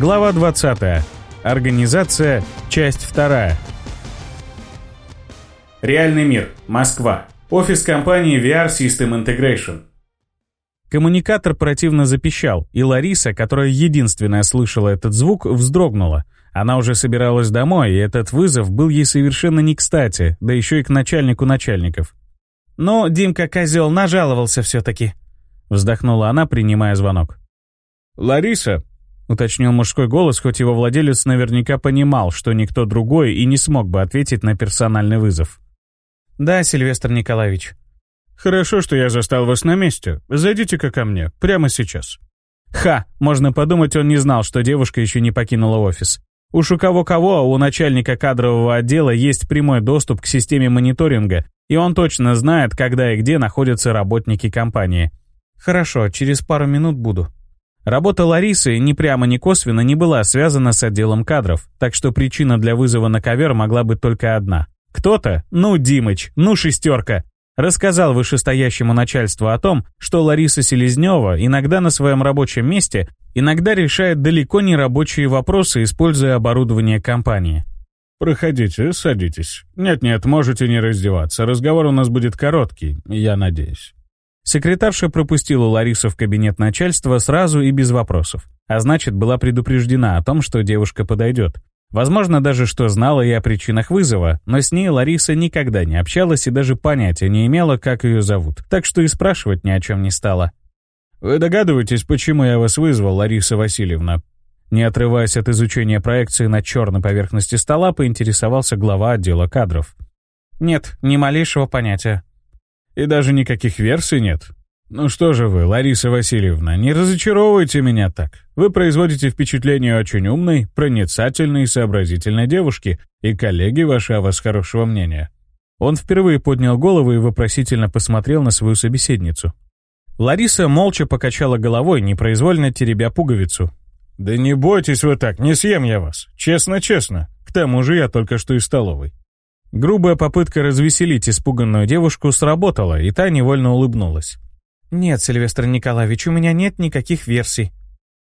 Глава 20. Организация. Часть 2. Реальный мир. Москва. Офис компании VR System Integration. Коммуникатор противно запищал, и Лариса, которая единственная слышала этот звук, вздрогнула. Она уже собиралась домой, и этот вызов был ей совершенно не кстати, да еще и к начальнику начальников. «Ну, Димка Козел нажаловался все-таки», — вздохнула она, принимая звонок. «Лариса, — уточнил мужской голос, хоть его владелец наверняка понимал, что никто другой и не смог бы ответить на персональный вызов. «Да, Сильвестр Николаевич». «Хорошо, что я застал вас на месте. Зайдите-ка ко мне, прямо сейчас». Ха, можно подумать, он не знал, что девушка еще не покинула офис. Уж у кого-кого, а у начальника кадрового отдела есть прямой доступ к системе мониторинга, и он точно знает, когда и где находятся работники компании. «Хорошо, через пару минут буду», Работа Ларисы ни прямо, ни косвенно не была связана с отделом кадров, так что причина для вызова на ковер могла быть только одна. Кто-то, ну Димыч, ну шестерка, рассказал вышестоящему начальству о том, что Лариса Селезнева иногда на своем рабочем месте, иногда решает далеко не рабочие вопросы, используя оборудование компании. «Проходите, садитесь. Нет-нет, можете не раздеваться. Разговор у нас будет короткий, я надеюсь». Секретарша пропустила Ларису в кабинет начальства сразу и без вопросов, а значит, была предупреждена о том, что девушка подойдет. Возможно, даже что знала я о причинах вызова, но с ней Лариса никогда не общалась и даже понятия не имела, как ее зовут, так что и спрашивать ни о чем не стала. «Вы догадываетесь, почему я вас вызвал, Лариса Васильевна?» Не отрываясь от изучения проекции на черной поверхности стола, поинтересовался глава отдела кадров. «Нет, ни малейшего понятия», и даже никаких версий нет. Ну что же вы, Лариса Васильевна, не разочаровывайте меня так. Вы производите впечатление очень умной, проницательной и сообразительной девушки, и коллеги ваши о вас хорошего мнения. Он впервые поднял голову и вопросительно посмотрел на свою собеседницу. Лариса молча покачала головой, непроизвольно теребя пуговицу. «Да не бойтесь вы так, не съем я вас. Честно-честно. К тому же я только что из столовой. Грубая попытка развеселить испуганную девушку сработала, и та невольно улыбнулась. «Нет, Сильвестр Николаевич, у меня нет никаких версий».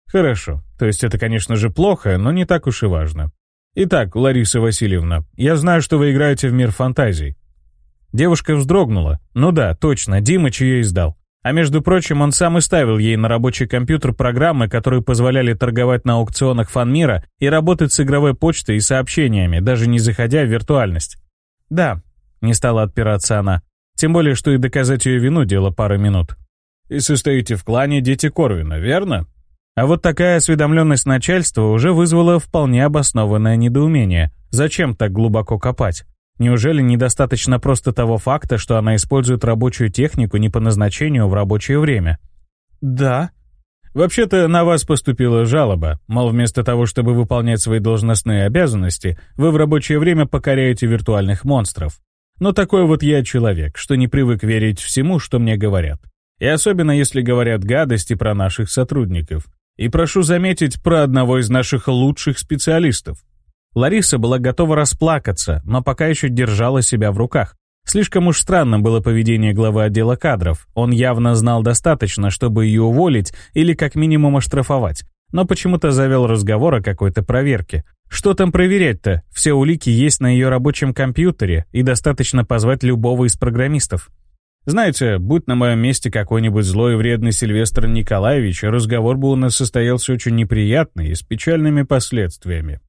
«Хорошо. То есть это, конечно же, плохо, но не так уж и важно. Итак, Лариса Васильевна, я знаю, что вы играете в мир фантазий». Девушка вздрогнула. Ну да, точно, Димыч ее издал. А между прочим, он сам и ставил ей на рабочий компьютер программы, которые позволяли торговать на аукционах фанмира и работать с игровой почтой и сообщениями, даже не заходя в виртуальность. «Да», — не стала отпираться она. «Тем более, что и доказать ее вину дело пары минут». «И состоите в клане дети Корвина, верно?» А вот такая осведомленность начальства уже вызвала вполне обоснованное недоумение. Зачем так глубоко копать? Неужели недостаточно просто того факта, что она использует рабочую технику не по назначению в рабочее время? «Да», Вообще-то на вас поступила жалоба, мол, вместо того, чтобы выполнять свои должностные обязанности, вы в рабочее время покоряете виртуальных монстров. Но такой вот я человек, что не привык верить всему, что мне говорят. И особенно, если говорят гадости про наших сотрудников. И прошу заметить про одного из наших лучших специалистов. Лариса была готова расплакаться, но пока еще держала себя в руках. Слишком уж странно было поведение главы отдела кадров. Он явно знал достаточно, чтобы ее уволить или как минимум оштрафовать. Но почему-то завел разговор о какой-то проверке. Что там проверять-то? Все улики есть на ее рабочем компьютере, и достаточно позвать любого из программистов. Знаете, будь на моем месте какой-нибудь злой и вредный Сильвестр Николаевич, разговор бы у нас состоялся очень неприятный и с печальными последствиями.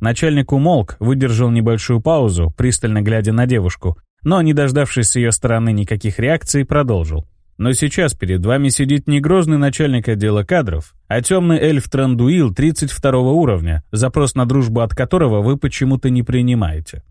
Начальник умолк, выдержал небольшую паузу, пристально глядя на девушку, но, не дождавшись с ее стороны никаких реакций, продолжил. Но сейчас перед вами сидит не грозный начальник отдела кадров, а темный эльф Трандуил 32 уровня, запрос на дружбу от которого вы почему-то не принимаете.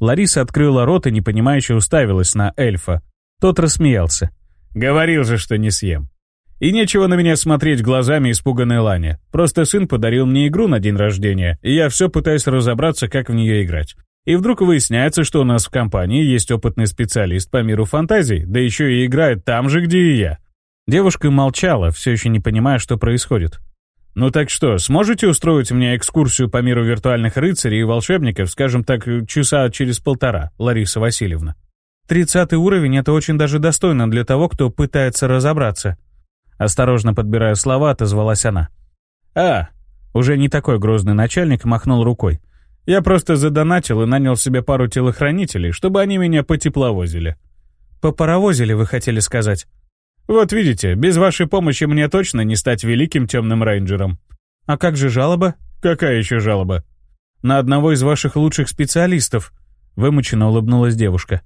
Лариса открыла рот и непонимающе уставилась на эльфа. Тот рассмеялся. «Говорил же, что не съем». И нечего на меня смотреть глазами испуганной Лани. Просто сын подарил мне игру на день рождения, и я все пытаюсь разобраться, как в нее играть. И вдруг выясняется, что у нас в компании есть опытный специалист по миру фантазий, да еще и играет там же, где и я. Девушка молчала, все еще не понимая, что происходит. «Ну так что, сможете устроить мне экскурсию по миру виртуальных рыцарей и волшебников, скажем так, часа через полтора, Лариса Васильевна?» «Тридцатый уровень — это очень даже достойно для того, кто пытается разобраться». Осторожно подбирая слова, отозвалась она. «А!» Уже не такой грозный начальник махнул рукой. Я просто задонатил и нанял себе пару телохранителей, чтобы они меня по тепловозили, по паровозили, вы хотели сказать?» «Вот видите, без вашей помощи мне точно не стать великим темным рейнджером». «А как же жалоба?» «Какая еще жалоба?» «На одного из ваших лучших специалистов», — вымученно улыбнулась девушка.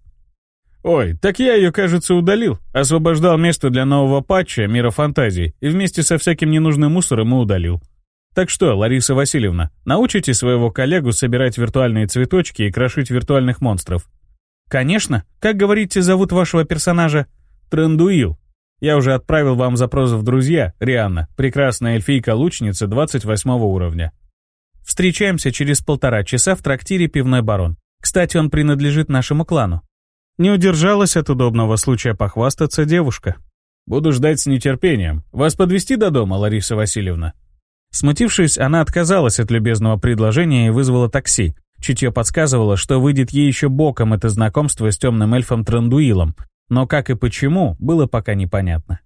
«Ой, так я ее, кажется, удалил. Освобождал место для нового патча «Мира фантазий» и вместе со всяким ненужным мусором и удалил. Так что, Лариса Васильевна, научите своего коллегу собирать виртуальные цветочки и крошить виртуальных монстров. Конечно. Как говорите, зовут вашего персонажа? Трендуил. Я уже отправил вам запрос в друзья, Рианна, прекрасная эльфийка-лучница 28 уровня. Встречаемся через полтора часа в трактире «Пивной барон». Кстати, он принадлежит нашему клану. Не удержалась от удобного случая похвастаться девушка. Буду ждать с нетерпением. Вас подвести до дома, Лариса Васильевна? Смутившись, она отказалась от любезного предложения и вызвала такси. Чутье подсказывало, что выйдет ей еще боком это знакомство с темным эльфом Трандуилом, но как и почему, было пока непонятно.